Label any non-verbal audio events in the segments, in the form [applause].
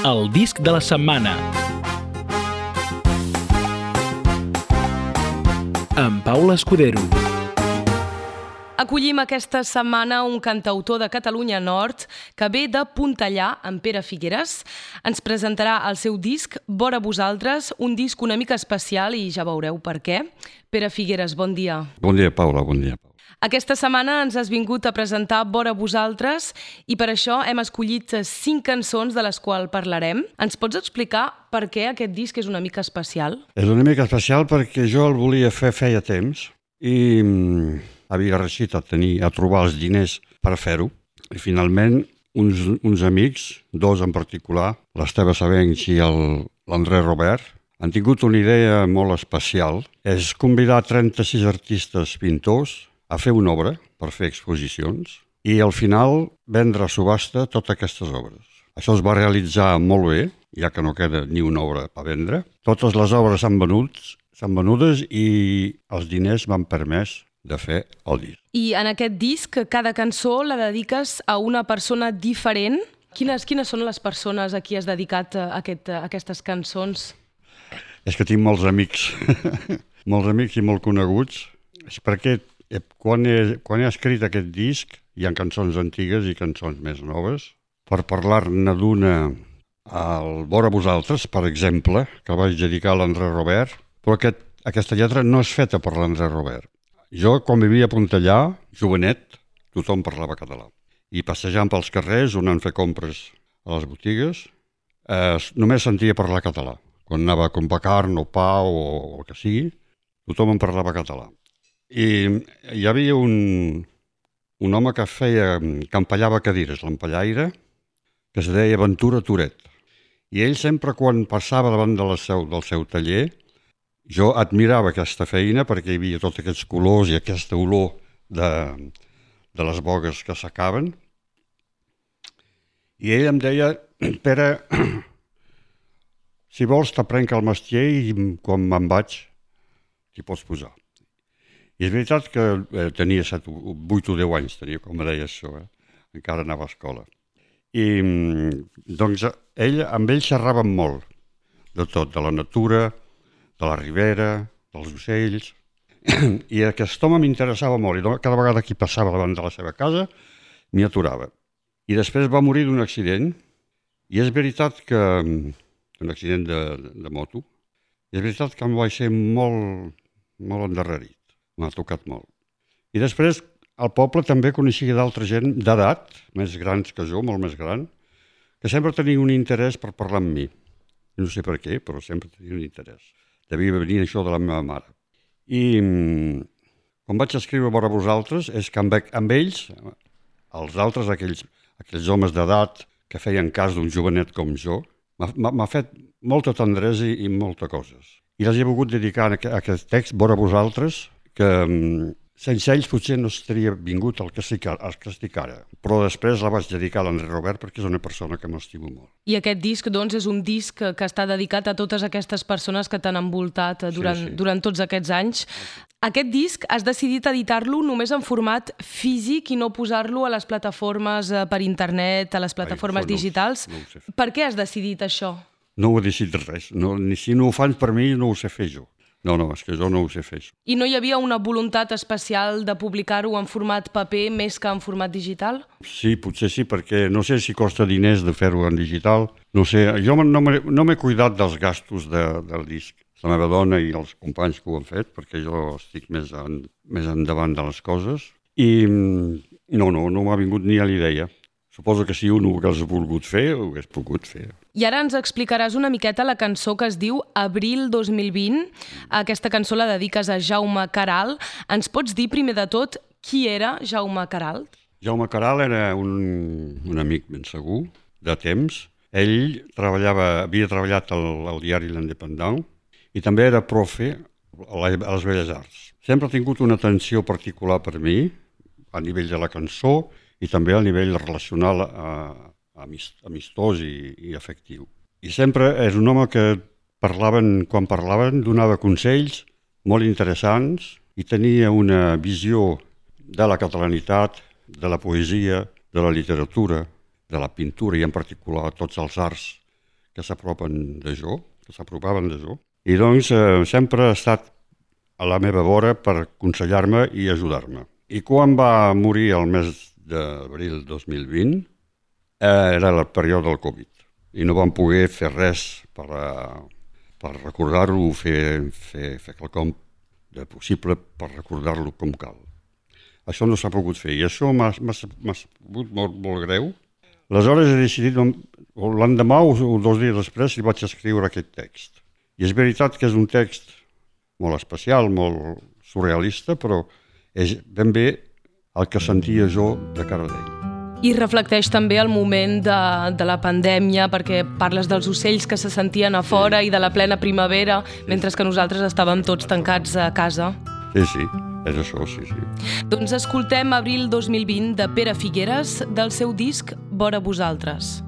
El disc de la setmana. Amb Paula Escudero. Acollim aquesta setmana un cantautor de Catalunya Nord que ve de Puntellà, en Pere Figueres. Ens presentarà el seu disc Vora vosaltres, un disc una mica especial i ja veureu per què. Pere Figueres, bon dia. Bon dia, Paula, bon dia. Paula. Aquesta setmana ens has vingut a presentar Vora vosaltres i per això hem escollit cinc cançons de les quals parlarem. Ens pots explicar per què aquest disc és una mica especial? És una mica especial perquè jo el volia fer feia temps i mm, havia reeixit a, tenir, a trobar els diners per fer-ho. I finalment uns, uns amics, dos en particular, l'Esteve Sabencs i l'André Robert, han tingut una idea molt especial. És convidar 36 artistes pintors a fer una obra per fer exposicions i al final vendre a subhasta totes aquestes obres. Això es va realitzar molt bé, ja que no queda ni una obra a vendre. Totes les obres s'han venut, s'han venudes i els diners m'han permès de fer el disc. I en aquest disc, cada cançó la dediques a una persona diferent. Quines, quines són les persones a qui has dedicat a, aquest, a aquestes cançons? És que tinc molts amics, [laughs] molts amics i molt coneguts. És perquè Eh, quan he, quan he escrit aquest disc, hi ha cançons antigues i cançons més noves. Per parlar-ne d'una al Vora vosaltres, per exemple, que vaig dedicar a l'André Robert, però aquest, aquesta lletra no és feta per l'André Robert. Jo, quan vivia a Pontellà, jovenet, tothom parlava català. I passejant pels carrers, on han fet compres a les botigues, eh, només sentia parlar català. Quan anava a comprar carn o pa o el que sigui, tothom en parlava català. I hi havia un, un home que feia, que empallava cadires, l'empallaire, que es deia Ventura Toret. I ell sempre, quan passava davant de la seu, del seu taller, jo admirava aquesta feina perquè hi havia tots aquests colors i aquesta olor de, de les bogues que s'acaben. I ell em deia, Pere, si vols t'aprenc el mestier i quan me'n vaig t'hi pots posar. I és veritat que eh, tenia 7, 8 o 10 anys, tenia, com deia això, eh? encara anava a escola. I mm, doncs ell, amb ell xerràvem molt, de tot, de la natura, de la ribera, dels ocells, [clears throat] i aquest home m'interessava molt, i cada vegada que passava davant de la seva casa m'hi aturava. I després va morir d'un accident, i és veritat que... Mm, un accident de, de moto, i és veritat que em vaig ser molt, molt endarrerit m'ha tocat molt. I després, al poble també coneixia d'altra gent d'edat, més grans que jo, molt més gran, que sempre tenia un interès per parlar amb mi. No sé per què, però sempre tenia un interès. Devia venir això de la meva mare. I mm, quan vaig escriure vora vosaltres, és que amb, amb ells, els altres, aquells, aquells homes d'edat que feien cas d'un jovenet com jo, m'ha fet molta tendresa i, i molta coses. I les he volgut dedicar a aquest text, vora vosaltres, que mm, sense ells potser no estaria vingut al que estic, al que estic ara. Però després la vaig dedicar a l'André Robert perquè és una persona que m'estimo molt. I aquest disc, doncs, és un disc que està dedicat a totes aquestes persones que t'han envoltat durant, sí, sí. durant tots aquests anys. Aquest disc has decidit editar-lo només en format físic i no posar-lo a les plataformes eh, per internet, a les plataformes Ai, digitals. No, no per què has decidit això? No ho he decidit res. No, ni si no ho fan per mi, no ho sé fer jo. No, no, és que jo no ho sé fer. Això. I no hi havia una voluntat especial de publicar-ho en format paper més que en format digital? Sí, potser sí, perquè no sé si costa diners de fer-ho en digital. No sé, jo no m'he no cuidat dels gastos de, del disc. La meva dona i els companys que ho han fet, perquè jo estic més, en, més endavant de les coses. I mm, no, no, no m'ha vingut ni a l'idea. Suposo que si un ho hagués volgut fer, ho hagués pogut fer. I ara ens explicaràs una miqueta la cançó que es diu Abril 2020. Aquesta cançó la dediques a Jaume Caral. Ens pots dir, primer de tot, qui era Jaume Caral? Jaume Caral era un, un amic ben segur, de temps. Ell treballava, havia treballat al, al diari L'Independent i també era profe a, les Belles Arts. Sempre ha tingut una atenció particular per mi, a nivell de la cançó, i també al nivell relacional eh, amistós i, i afectiu. I sempre és un home que parlaven, quan parlaven, donava consells molt interessants i tenia una visió de la catalanitat, de la poesia, de la literatura, de la pintura i en particular tots els arts que s'apropen de jo, que s'apropaven de jo. I doncs eh, sempre ha estat a la meva vora per aconsellar-me i ajudar-me. I quan va morir el mes d'abril 2020, eh, era el període del Covid, i no vam poder fer res per, uh, per recordar-lo fer, fer, fer quelcom de possible per recordar-lo com cal. Això no s'ha pogut fer i això m'ha sabut molt, molt greu. Aleshores he decidit, l'endemà o, o dos dies després, li vaig escriure aquest text. I és veritat que és un text molt especial, molt surrealista, però és ben bé el que sentia jo de cara d'ell. I reflecteix també el moment de, de la pandèmia, perquè parles dels ocells que se sentien a fora sí. i de la plena primavera, mentre que nosaltres estàvem tots tancats a casa. Sí, sí, és això, sí, sí. Doncs escoltem Abril 2020 de Pere Figueres del seu disc Vora vosaltres.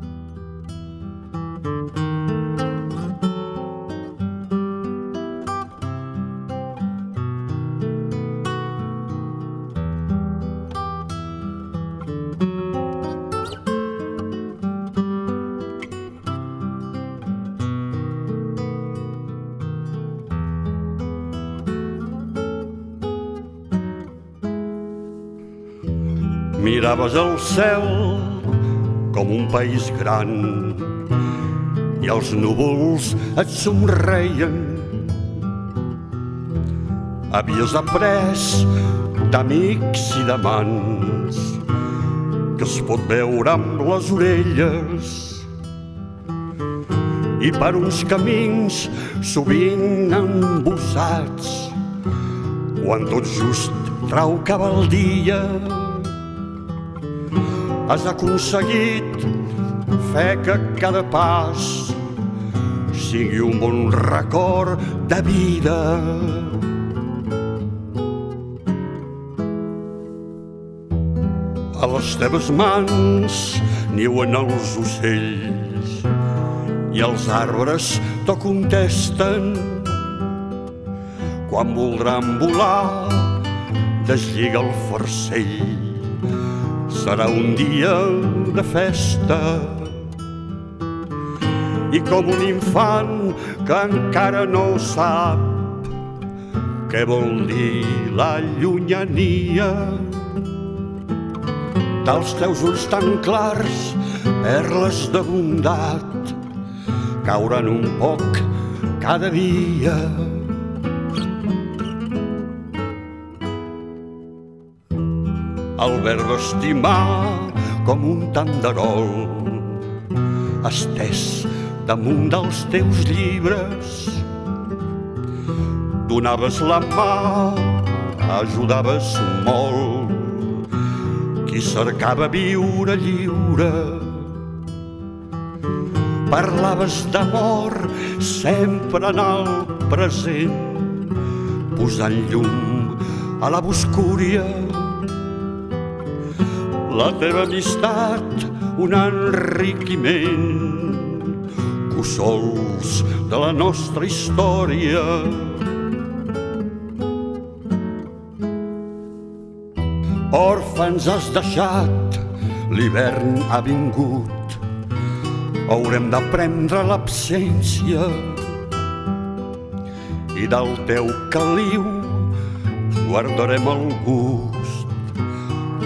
Miraves el cel com un país gran i els núvols et somreien. Havies après d'amics i de mans que es pot veure amb les orelles i per uns camins sovint embossats quan tot just traucava el dia has aconseguit fer que cada pas sigui un bon record de vida. A les teves mans niuen els ocells i els arbres t'ho contesten quan voldran volar deslliga el farcell serà un dia de festa. I com un infant que encara no sap què vol dir la llunyania. Dels teus ulls tan clars perles de bondat cauran un poc cada dia verb estimar com un tanderol estès damunt dels teus llibres. Donaves la mà ajudaves molt. Qui cercava viure lliure parlaves d'amor sempre en el present posant llum a la boscúria la teva amistat un enriquiment cossols de la nostra història. Òrfans has deixat, l'hivern ha vingut, haurem d'aprendre l'absència. I del teu caliu guardarem el gust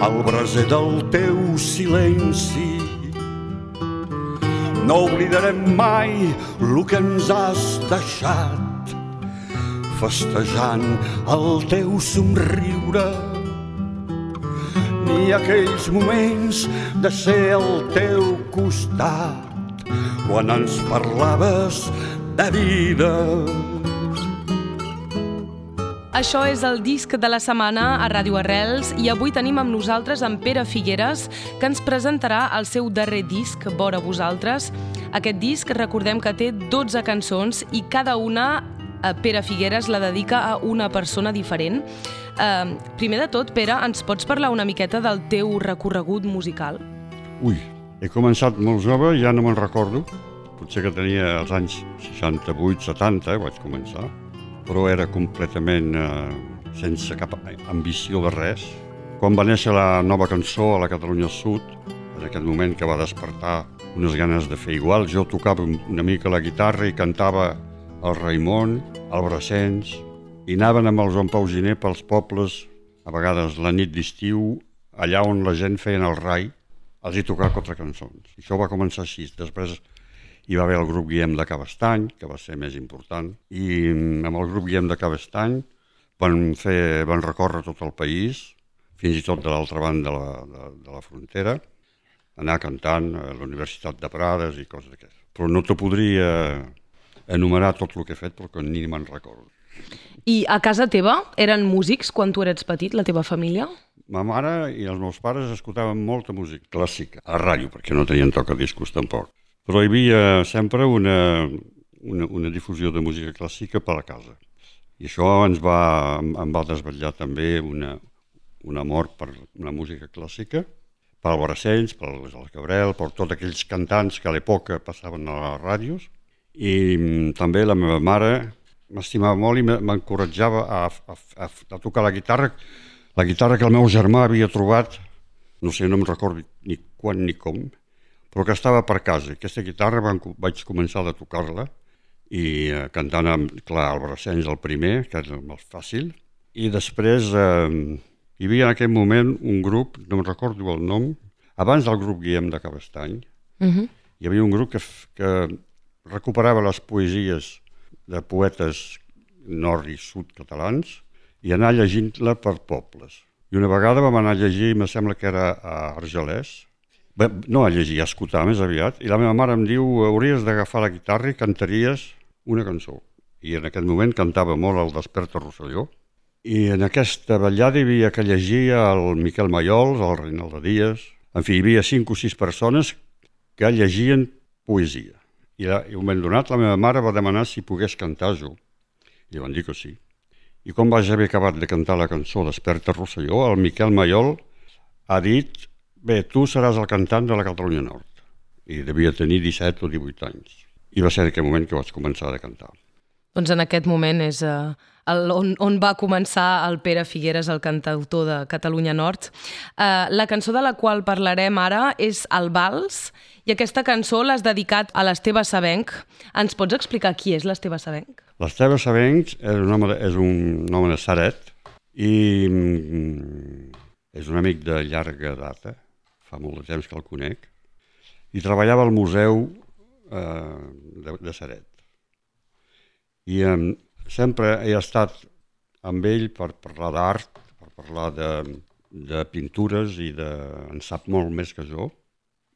al braser del teu silenci. No oblidarem mai el que ens has deixat, festejant el teu somriure, ni aquells moments de ser al teu costat quan ens parlaves de vida. Això és el disc de la setmana a Ràdio Arrels i avui tenim amb nosaltres en Pere Figueres que ens presentarà el seu darrer disc, Vora vosaltres. Aquest disc recordem que té 12 cançons i cada una eh, Pere Figueres la dedica a una persona diferent. Eh, primer de tot, Pere, ens pots parlar una miqueta del teu recorregut musical? Ui, he començat molt jove, ja no me'n recordo. Potser que tenia els anys 68-70, eh, vaig començar però era completament eh, sense cap ambició de res. Quan va néixer la nova cançó a la Catalunya Sud, en aquest moment que va despertar unes ganes de fer igual. Jo tocava una mica la guitarra i cantava el Raimon, el Brassens, i anaven amb el Joan Pau Giner pels pobles, a vegades la nit d'estiu, allà on la gent feien el rai, els hi tocava quatre cançons. I això va començar així. Després hi va haver el grup Guillem de Cabestany, que va ser més important, i mm, amb el grup Guillem de Cabestany van, fer, van recórrer tot el país, fins i tot de l'altra banda de la, de, de la frontera, anar cantant a la Universitat de Prades i coses d'aquestes. Però no te podria enumerar tot el que he fet perquè ni me'n recordo. I a casa teva eren músics quan tu eres petit, la teva família? Ma mare i els meus pares escoltaven molta música clàssica, a ràdio, perquè no tenien tocadiscos tampoc. Però hi havia sempre una, una, una difusió de música clàssica per a casa. I això ens va, em va desvetllar també una, un amor per la música clàssica, per al per al Cabrel, per tots aquells cantants que a l'època passaven a les ràdios. I mm, també la meva mare m'estimava molt i m'encoratjava a, a, a, a tocar la guitarra, la guitarra que el meu germà havia trobat, no sé, no em recordo ni quan ni com, però que estava per casa. Aquesta guitarra van, vaig començar a tocar-la i eh, cantant, amb, clar, el Brassens el primer, que és el més fàcil, i després eh, hi havia en aquell moment un grup, no em recordo el nom, abans del grup Guillem de Cabestany, uh mhm. -huh. hi havia un grup que, que recuperava les poesies de poetes nord i sud catalans i anar llegint-la per pobles. I una vegada vam anar a llegir, me sembla que era a Argelès, Bé, no a llegir, a escoltar més aviat, i la meva mare em diu hauries d'agafar la guitarra i cantaries una cançó. I en aquest moment cantava molt el Desperta Rosselló, i en aquesta vetllada hi havia que llegia el Miquel Mayols, el Reinaldo Díaz, en fi, hi havia cinc o sis persones que llegien poesia. I, a un moment donat la meva mare va demanar si pogués cantar jo. I van dir que sí. I quan vaig haver acabat de cantar la cançó Desperta Rosselló, el Miquel Mayol ha dit bé, tu seràs el cantant de la Catalunya Nord. I devia tenir 17 o 18 anys. I va ser en aquell moment que vaig començar a cantar. Doncs en aquest moment és uh, el, on, on va començar el Pere Figueres, el cantautor de Catalunya Nord. Uh, la cançó de la qual parlarem ara és El Vals, i aquesta cançó l'has dedicat a l'Esteve Sabenc. Ens pots explicar qui és l'Esteve Sabenc? L'Esteve Sabenc és un home de, és un home de Saret i mm, és un amic de llarga data, fa molt de temps que el conec, i treballava al museu eh, de, de Saret. I eh, sempre he estat amb ell per parlar d'art, per parlar de, de pintures i de... en sap molt més que jo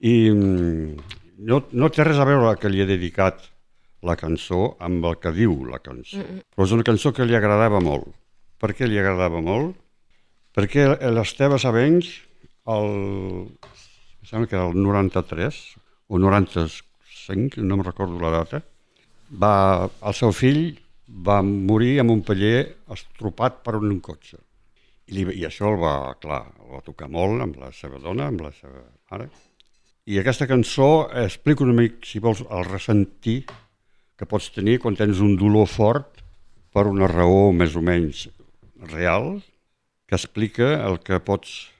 i no, no té res a veure que li he dedicat la cançó amb el que diu la cançó. Mm -mm. Però és una cançó que li agradava molt. Per què li agradava molt? Perquè l'Esteve Sabenys, el, sembla que era el 93 o 95, no em recordo la data, va, el seu fill va morir a Montpellier estropat per un cotxe. I, li, I això el va, clar, el va tocar molt amb la seva dona, amb la seva mare. I aquesta cançó explica una mica, si vols, el ressentir que pots tenir quan tens un dolor fort per una raó més o menys real, que explica el que pots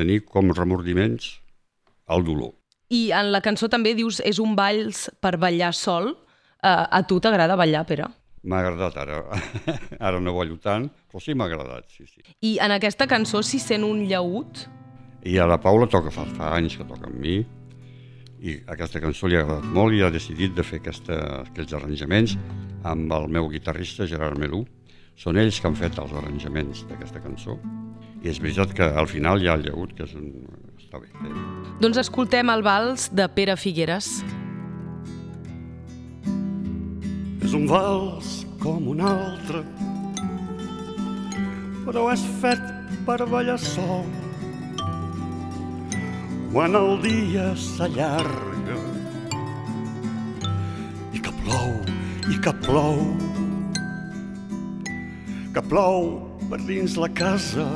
tenir com remordiments al dolor. I en la cançó també dius és un balls per ballar sol. Uh, a tu t'agrada ballar, Pere? M'ha agradat ara. [laughs] ara no ballo tant, però sí m'ha agradat, sí, sí. I en aquesta cançó s'hi sent un llaüt? I a la Paula toca fa, fa anys que toca amb mi, i aquesta cançó li ha agradat molt i ha decidit de fer aquesta, aquests arranjaments amb el meu guitarrista Gerard Melú. Són ells que han fet els arranjaments d'aquesta cançó i és veritat que al final hi ha el llagut, que és un... està bé. Eh? Doncs escoltem el vals de Pere Figueres. És un vals com un altre, però és fet per ballar sol quan el dia s'allarga i que plou i que plou que plou per dins la casa.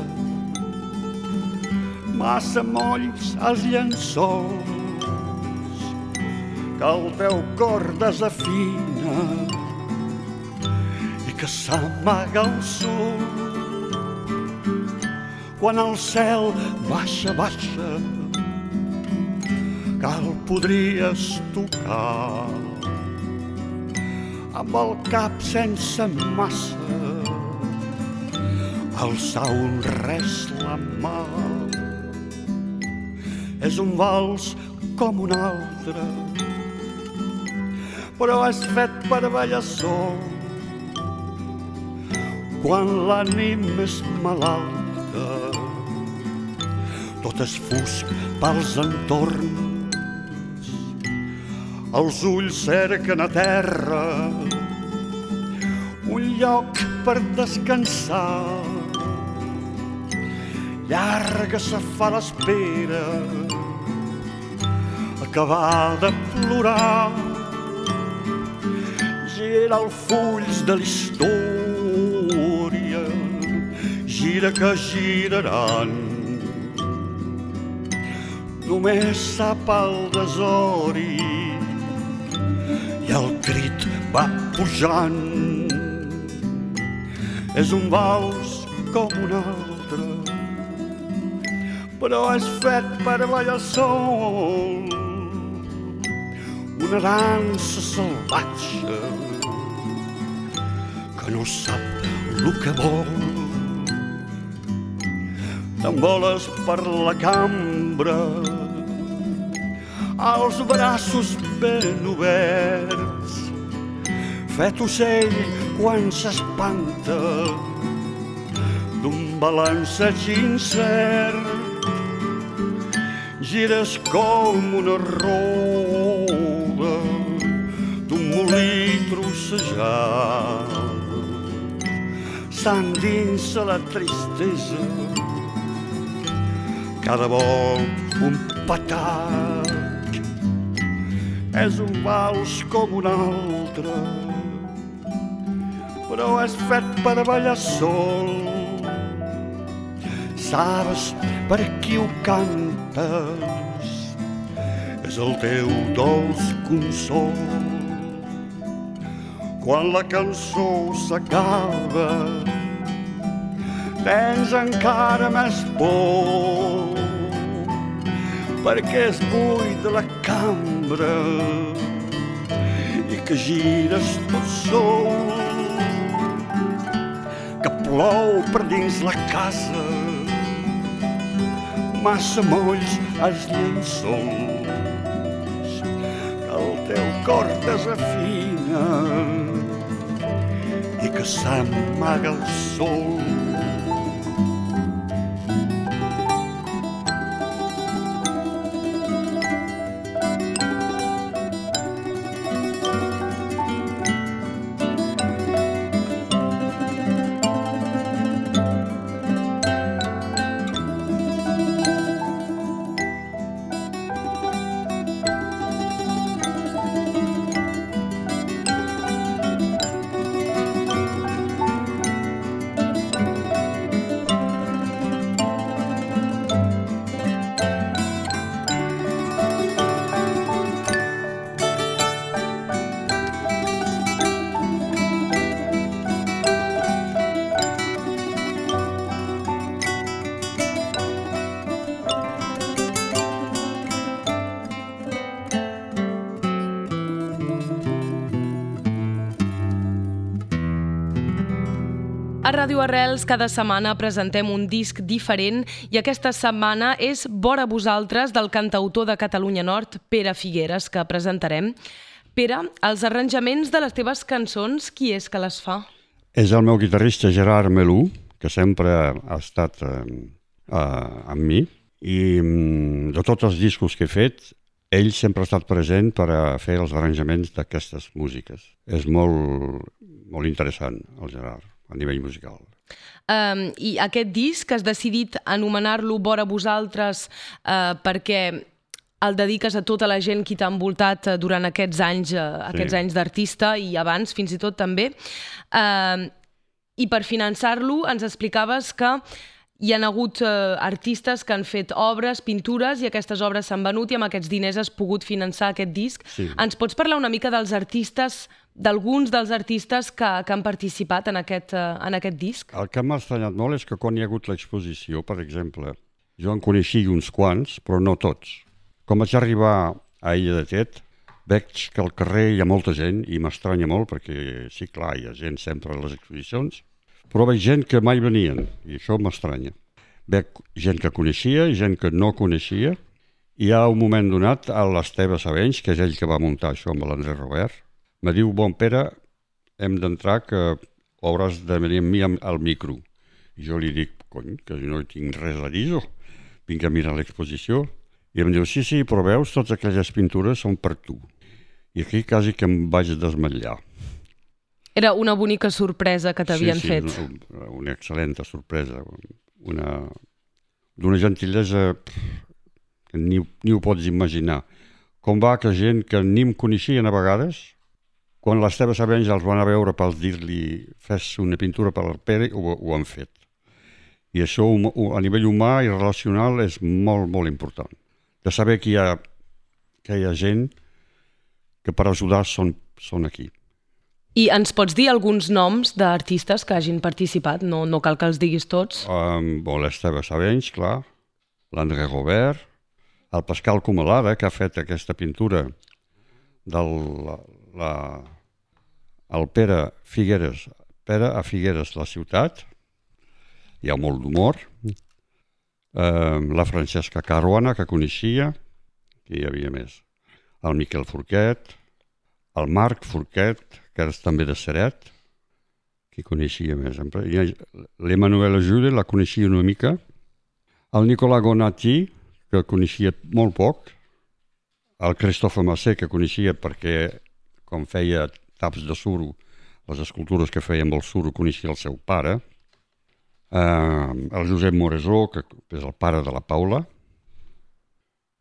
Massa molls als llençols que el teu cor desafina i que s'amaga el sol. Quan el cel baixa, baixa que el podries tocar amb el cap sense massa alçar un res la mà. És un vals com un altre però és fet per ballar sol quan l'ànim és malalta tot és fosc pels entorns. Els ulls cerquen a terra un lloc per descansar llarga se fa l'espera acabar de plorar. Gira els fulls de l'història gira que giraran. Només sap el desori i el crit va pujant. És un vals com un altre però és fet per ballar sol una dansa salvatge que no sap el que vol. T'envoles per la cambra els braços ben oberts. Fet ocell quan s'espanta d'un balanceig incert gires com una roda d'un molí trossejat. S'endinsa la tristesa cada volta un patac. És un vals com un altre però és fet per ballar sol. Sabes per qui ho cantes és el teu dolç consol. Quan la cançó s'acaba tens encara més por perquè és buit la cambra i que gires tot sol que plou per dins la casa massa molls els llençols que el teu cor desafina i que s'amaga el sol A Ràdio Arrels cada setmana presentem un disc diferent i aquesta setmana és Vora vosaltres del cantautor de Catalunya Nord, Pere Figueres, que presentarem. Pere, els arranjaments de les teves cançons, qui és que les fa? És el meu guitarrista Gerard Melú, que sempre ha estat eh, eh, amb mi, i mm, de tots els discos que he fet, ell sempre ha estat present per a fer els arranjaments d'aquestes músiques. És molt, molt interessant, el Gerard a nivell musical. Um, I aquest disc has decidit anomenar-lo Vora vosaltres uh, perquè el dediques a tota la gent qui t'ha envoltat uh, durant aquests anys, uh, sí. aquests anys d'artista i abans fins i tot també. Uh, I per finançar-lo ens explicaves que hi han hagut eh, artistes que han fet obres, pintures, i aquestes obres s'han venut i amb aquests diners has pogut finançar aquest disc. Sí. Ens pots parlar una mica dels artistes, d'alguns dels artistes que, que han participat en aquest, eh, en aquest disc? El que m'ha estranyat molt és que quan hi ha hagut l'exposició, per exemple, jo en coneixia uns quants, però no tots. Com vaig arribar a Illa de Tet, veig que al carrer hi ha molta gent i m'estranya molt perquè sí, clar, hi ha gent sempre a les exposicions, però veig gent que mai venien i això m'estranya. Veig gent que coneixia i gent que no coneixia. Hi ha un moment donat, a l'Esteve Sabenys, que és ell que va muntar això amb l'André Robert, me diu, bon Pere, hem d'entrar que hauràs de venir amb mi al micro. I jo li dic, cony, que no tinc res a dir, vinc a mirar l'exposició. I em diu, sí, sí, però veus, totes aquelles pintures són per tu. I aquí quasi que em vaig desmatllar. Era una bonica sorpresa que t'havien sí, sí, fet. Una, una excel·lent sorpresa. Una, d'una gentilesa que ni, ni ho pots imaginar. Com va que gent que ni em coneixien a vegades, quan les teves sabents els van a veure per dir-li fes una pintura per al Pere, ho, ho han fet. I això a nivell humà i relacional és molt, molt important. De saber que hi ha, que hi ha gent que per ajudar són, són aquí. I ens pots dir alguns noms d'artistes que hagin participat? No, no cal que els diguis tots. Um, bon, L'Esteve Sabenys, clar, l'André Robert, el Pascal Comalada, que ha fet aquesta pintura del la, la, el Pere Figueres, Pere a Figueres, la ciutat, hi ha molt d'humor, eh, la Francesca Caruana, que coneixia, que hi havia més, el Miquel Forquet, el Marc Forquet, que és també de Seret, que coneixia més. L'Emmanuel Ajude la coneixia una mica, el Nicola Gonati, que coneixia molt poc, el Christophe Massé, que coneixia perquè, com feia taps de suro, les escultures que feia amb el suro, coneixia el seu pare, eh, el Josep Moresó, que és el pare de la Paula,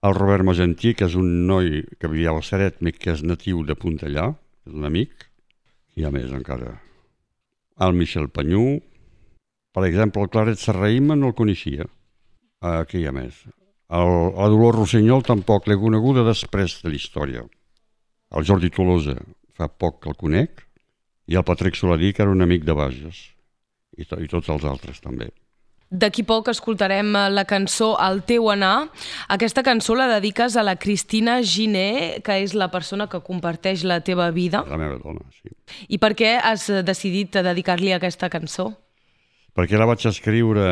el Robert Magentí, que és un noi que vivia a Seret, que és natiu de Puntellà, és un amic, hi ha més encara. El Michel Panyú, per exemple, el Claret Serraïma no el coneixia. Aquí hi ha més. El, el Dolor Rossinyol tampoc l'he coneguda després de la història. El Jordi Tolosa fa poc que el conec, i el Patrick Soladí, que era un amic de Bages i, to, i tots els altres també. D'aquí poc escoltarem eh, la cançó El teu anar. Aquesta cançó la dediques a la Cristina Giné, que és la persona que comparteix la teva vida. La meva dona, sí. I per què has decidit dedicar-li aquesta cançó? Perquè la vaig escriure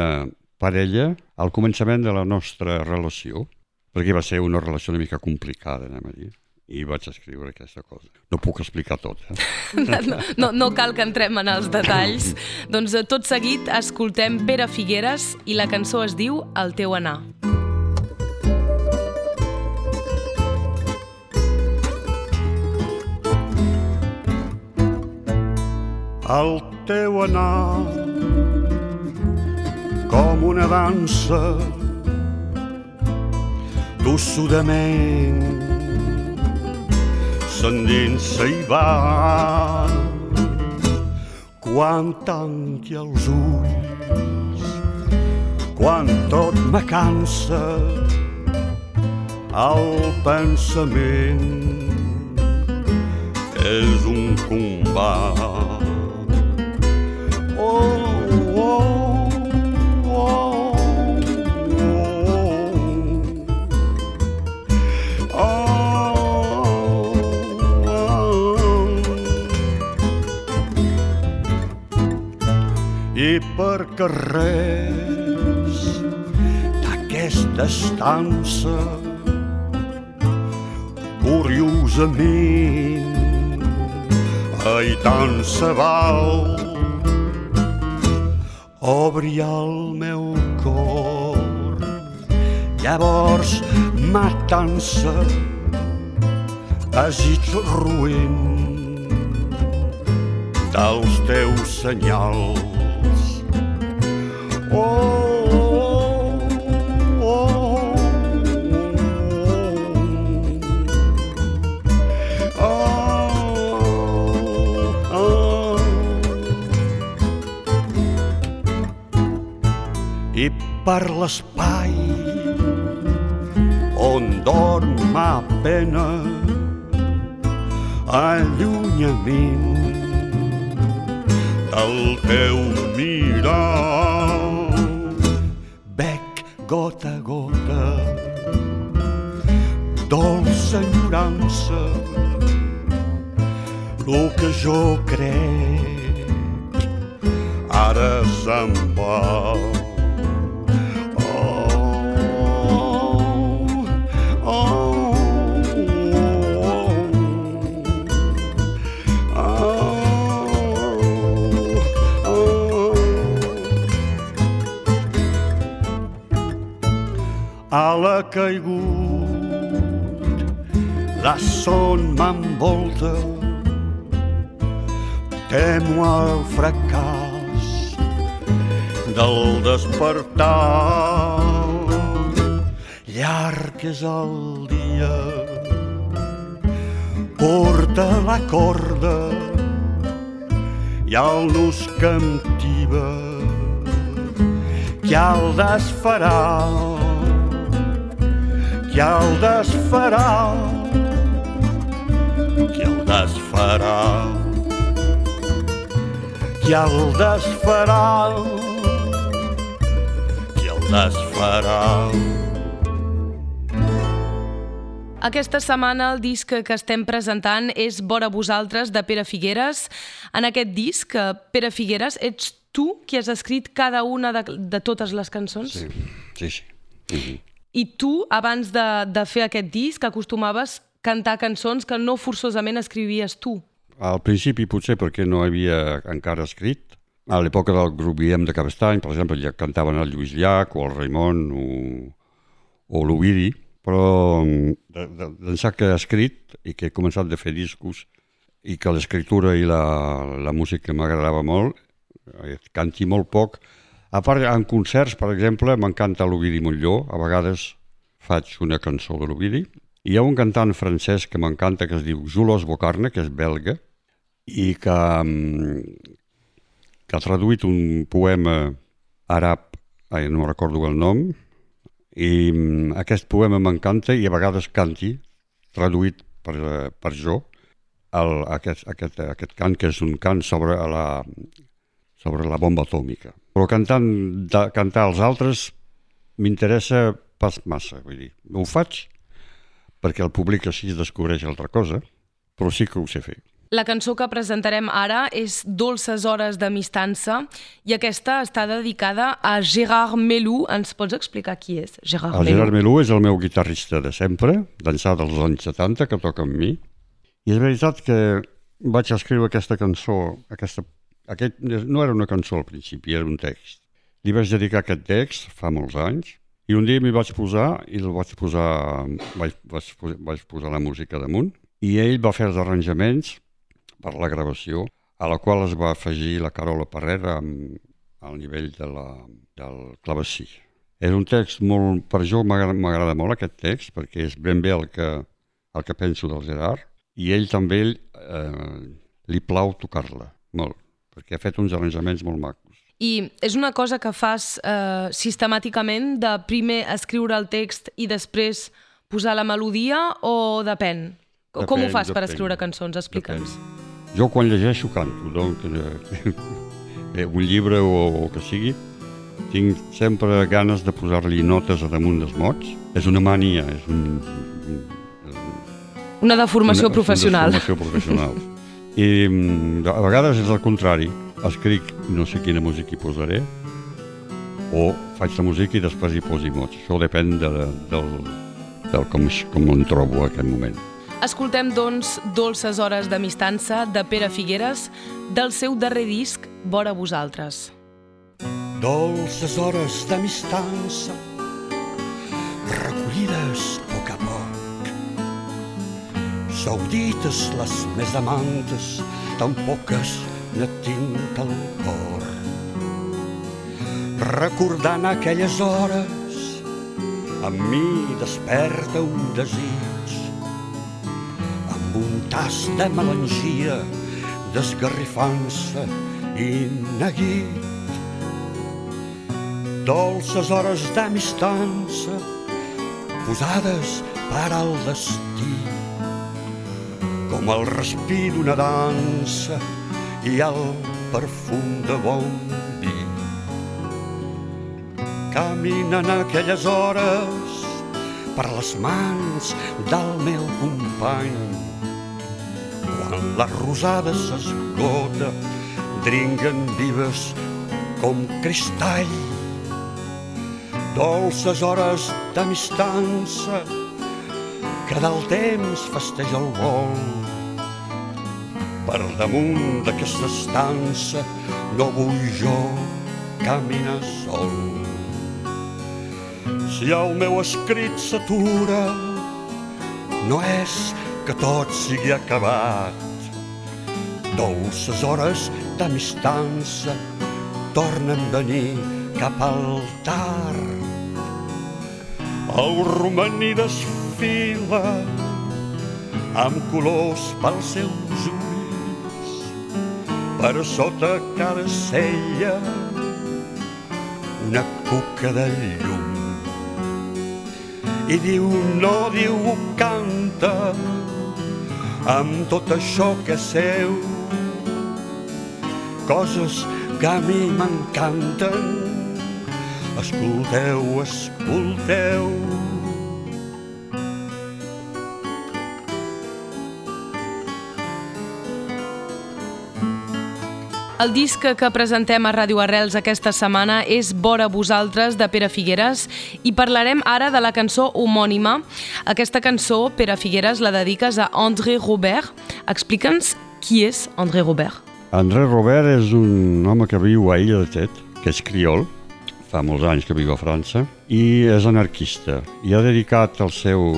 per ella al començament de la nostra relació, perquè va ser una relació una mica complicada, anem a dir i vaig escriure aquesta cosa. No puc explicar tot. Eh? [laughs] No, no, no cal que entrem en els detalls. [laughs] doncs eh, tot seguit escoltem Pere Figueres i la cançó es diu El teu anar. El teu anar com una dansa tossudament s'endinsa i va. Quan tanqui els ulls quan tot me cansa el pensament és un combat per carrers d'aquesta estança. Curiosament ai tant se val. Obri el meu cor llavors matant-se desig ruïn dels teus senyals i per l'espai on dorm ma pena allunyament del teu mirar gota a gota dolça enyorança, lo que crec ara se'n. Caigut, la son m'envolta, temo el fracàs del despertar. Llarg és el dia, porta la corda i el nus que em tiba, que el desfarà qui el desfarà? Qui el desfarà? Qui el desfarà? Qui el desfarà? Aquesta setmana el disc que estem presentant és Vora vosaltres, de Pere Figueres. En aquest disc, Pere Figueres, ets tu qui has escrit cada una de, de totes les cançons? Sí, sí, sí. Mm -hmm. I tu, abans de, de fer aquest disc, acostumaves cantar cançons que no forçosament escrivies tu. Al principi potser perquè no havia encara escrit. A l'època del grup Guillem de Cabestany, per exemple, ja cantaven el Lluís Llach o el Raimon o, o l'Ovidi, però d'ençà que he escrit i que he començat a fer discos i que l'escriptura i la, la música m'agradava molt, eh, canti molt poc, a part, en concerts, per exemple, m'encanta l'Ovidi Montlló, a vegades faig una cançó de l'Ovidi. Hi ha un cantant francès que m'encanta que es diu Jules Bocarne, que és belga, i que, mm, que ha traduït un poema àrab, ai, no recordo el nom, i mm, aquest poema m'encanta i a vegades canti, traduït per, per jo, el, aquest, aquest, aquest cant, que és un cant sobre la, sobre la bomba atòmica. Però cantant, de, cantar als altres m'interessa pas massa, vull dir, ho faig perquè el públic així descobreix altra cosa, però sí que ho sé fer. La cançó que presentarem ara és Dolces hores d'amistança i aquesta està dedicada a Gérard Melou. Ens pots explicar qui és Gérard el Melou? Gérard Melou és el meu guitarrista de sempre, d'ençà dels anys 70, que toca amb mi. I és veritat que vaig escriure aquesta cançó, aquesta aquest no era una cançó al principi, era un text. Li vaig dedicar aquest text fa molts anys i un dia m'hi vaig posar i el vaig posar, vaig, vaig, vaig posar la música damunt i ell va fer els arranjaments per la gravació a la qual es va afegir la Carola Parrera al nivell de la, del clavecí. És un text molt... Per jo m'agrada molt aquest text perquè és ben bé el que, el que penso del Gerard i ell també eh, li plau tocar-la molt perquè ha fet uns arranjaments molt macos. I és una cosa que fas eh, sistemàticament de primer escriure el text i després posar la melodia o depèn? depèn Com ho fas depèn, per escriure cançons? Explica'ns. Jo quan llegeixo canto, doncs, [laughs] eh, un llibre o, o que sigui, tinc sempre ganes de posar-li notes a damunt dels mots. És una mania, és un... Una deformació una, professional. Una deformació professional. [laughs] I mm, a vegades és el contrari, escric no sé quina música hi posaré, o faig la música i després hi posi mots. Això depèn de, del, del com, com em trobo en aquest moment. Escoltem, doncs, Dolces hores d'amistança de Pere Figueres del seu darrer disc, Vora vosaltres. Dolces hores d'amistança recollides Saudites les més amantes, tan poques ne tinc al cor. Recordant aquelles hores, amb mi desperta un desig, amb un tas de melangia, desgarrifant-se i neguit. Dolces hores d'amistança, posades per al destí, com el respir d'una dansa i el perfum de bon vi. Caminen aquelles hores per les mans del meu company. Quan la rosada s'esgota, dringuen vives com cristall. Dolces hores d'amistança que del temps festeja el vol. Per damunt d'aquesta estança no vull jo caminar sol. Si el meu escrit s'atura, no és que tot sigui acabat. Dolces hores d'amistança tornen a venir cap al tard. El romaní desfila amb colors pels seus ulls. Per sota cada cella una cuca de llum. I diu, no diu, canta amb tot això que seu. Coses que a mi m'encanten. Escolteu, escolteu. El disc que presentem a Ràdio Arrels aquesta setmana és Vora vosaltres, de Pere Figueres, i parlarem ara de la cançó homònima. Aquesta cançó, Pere Figueres, la dediques a André Robert. Explica'ns qui és André Robert. André Robert és un home que viu a Illa de Tet, que és criol, fa molts anys que viu a França, i és anarquista. I ha dedicat el seu,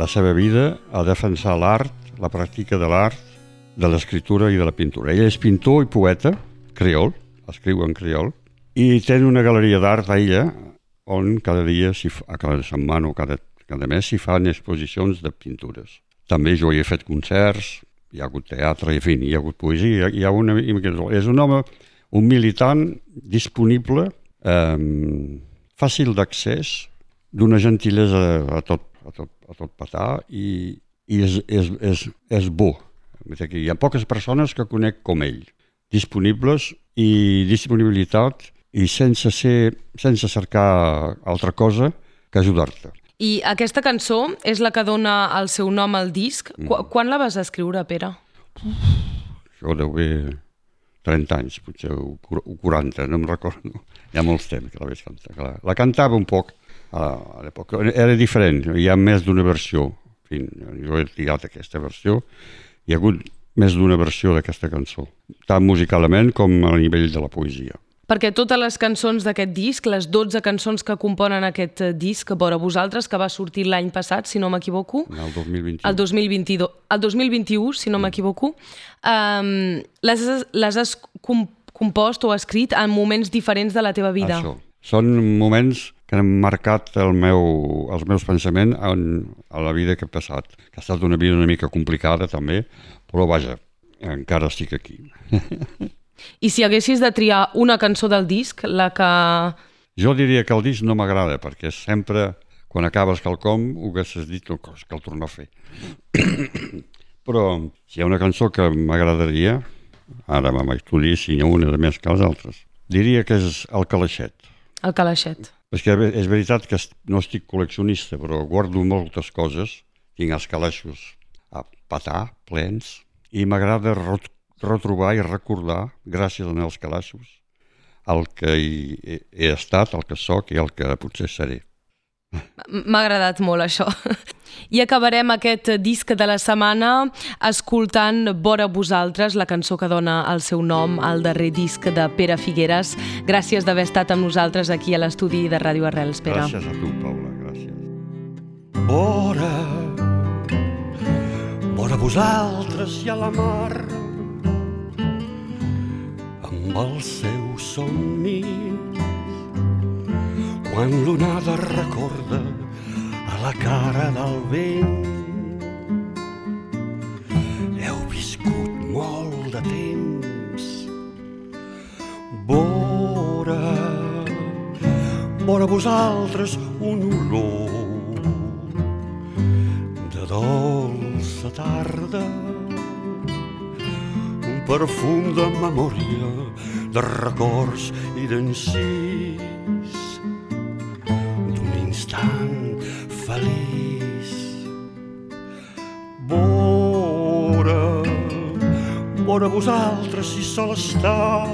la seva vida a defensar l'art, la pràctica de l'art, de l'escriptura i de la pintura. Ell és pintor i poeta, creol, escriu en creol, i té una galeria d'art a ella on cada dia, si fa, cada setmana o cada, cada mes, s'hi fan exposicions de pintures. També jo hi he fet concerts, hi ha hagut teatre, en fi, hi ha hagut poesia, hi ha una... És un home, un militant disponible, eh, fàcil d'accés, d'una gentilesa a tot, a tot, a tot patar i, i és, és, és, és bo Hi ha poques persones que conec com ell, disponibles i disponibilitat i sense, ser, sense cercar altra cosa que ajudar-te. I aquesta cançó és la que dona el seu nom al disc. Qu mm. Quan la vas escriure, Pere? Això deu haver 30 anys, potser 40, no em recordo. Hi ha molts temps que la vaig cantar. La, la cantava un poc a l'època. Era diferent, hi ha més d'una versió. En fi, jo he triat aquesta versió hi ha hagut més d'una versió d'aquesta cançó, tant musicalment com a nivell de la poesia. Perquè totes les cançons d'aquest disc, les 12 cançons que componen aquest eh, disc, vora vosaltres, que va sortir l'any passat, si no m'equivoco... El 2021. El 2022, el 2021, si no mm. m'equivoco, um, les, les has compost o escrit en moments diferents de la teva vida. Això. Són moments que han marcat el meu, els meus pensaments en, a la vida que he passat, que ha estat una vida una mica complicada també, però vaja, encara estic aquí. I si haguessis de triar una cançó del disc, la que... Jo diria que el disc no m'agrada, perquè sempre, quan acabes quelcom, ho haguessis dit que cal tornar a fer. [coughs] però si hi ha una cançó que m'agradaria, ara m'ho dir si hi ha una de més que les altres, diria que és El Calaixet. El Calaixet. És que és veritat que no estic col·leccionista, però guardo moltes coses. Tinc els calaixos a patar, plens, i m'agrada retrobar i recordar, gràcies als calaixos, el que he, he estat, el que sóc i el que potser seré. M'ha agradat molt això. [laughs] I acabarem aquest disc de la setmana escoltant Vora vosaltres, la cançó que dona el seu nom al darrer disc de Pere Figueres. Gràcies d'haver estat amb nosaltres aquí a l'estudi de Ràdio Arrels, Pere. Gràcies a tu, Paula, gràcies. Vora, vora vosaltres i a la mar, amb el seu somnis quan l'onada recorda la cara del vent. Heu viscut molt de temps. Vora, vora vosaltres un olor de dolça tarda, un perfum de memòria, de records i d'encís instant feliç. Vora, vora vosaltres si sol estar.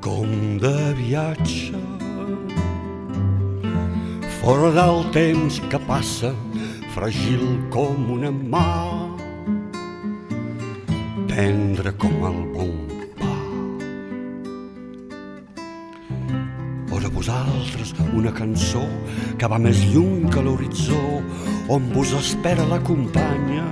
Com de viatge. Fora del temps que passa fràgil com una mà. Tendre com el bon vosaltres una cançó que va més lluny que l'horitzó on vos espera la companya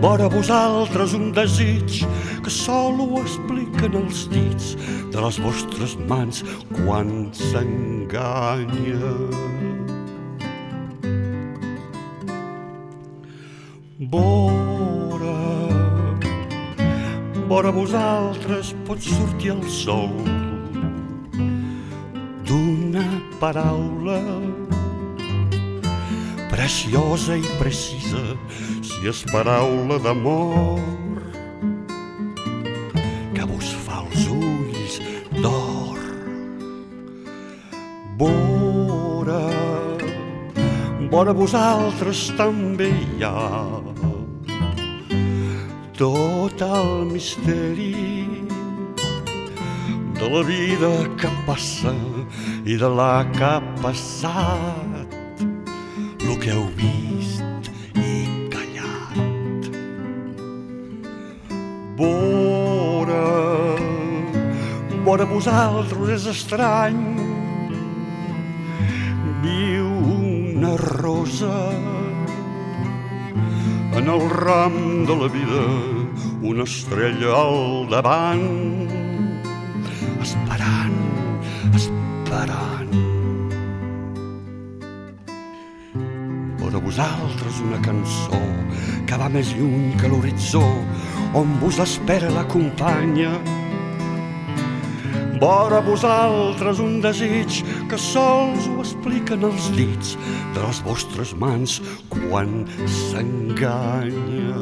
vora vosaltres un desig que sol ho expliquen els dits de les vostres mans quan s'enganya. Vora, vora vosaltres pot sortir el sol paraula preciosa i precisa si és paraula d'amor que vos fa els ulls d'or. Vora, vora vosaltres també hi ha tot el misteri de la vida que passa i de la que ha passat. El que heu vist i callat. Vora, vora vosaltres és estrany, viu una rosa en el ram de la vida, una estrella al davant, més lluny que l'horitzó on vos espera la companya. Vora vosaltres un desig que sols ho expliquen els dits de les vostres mans quan s'enganya.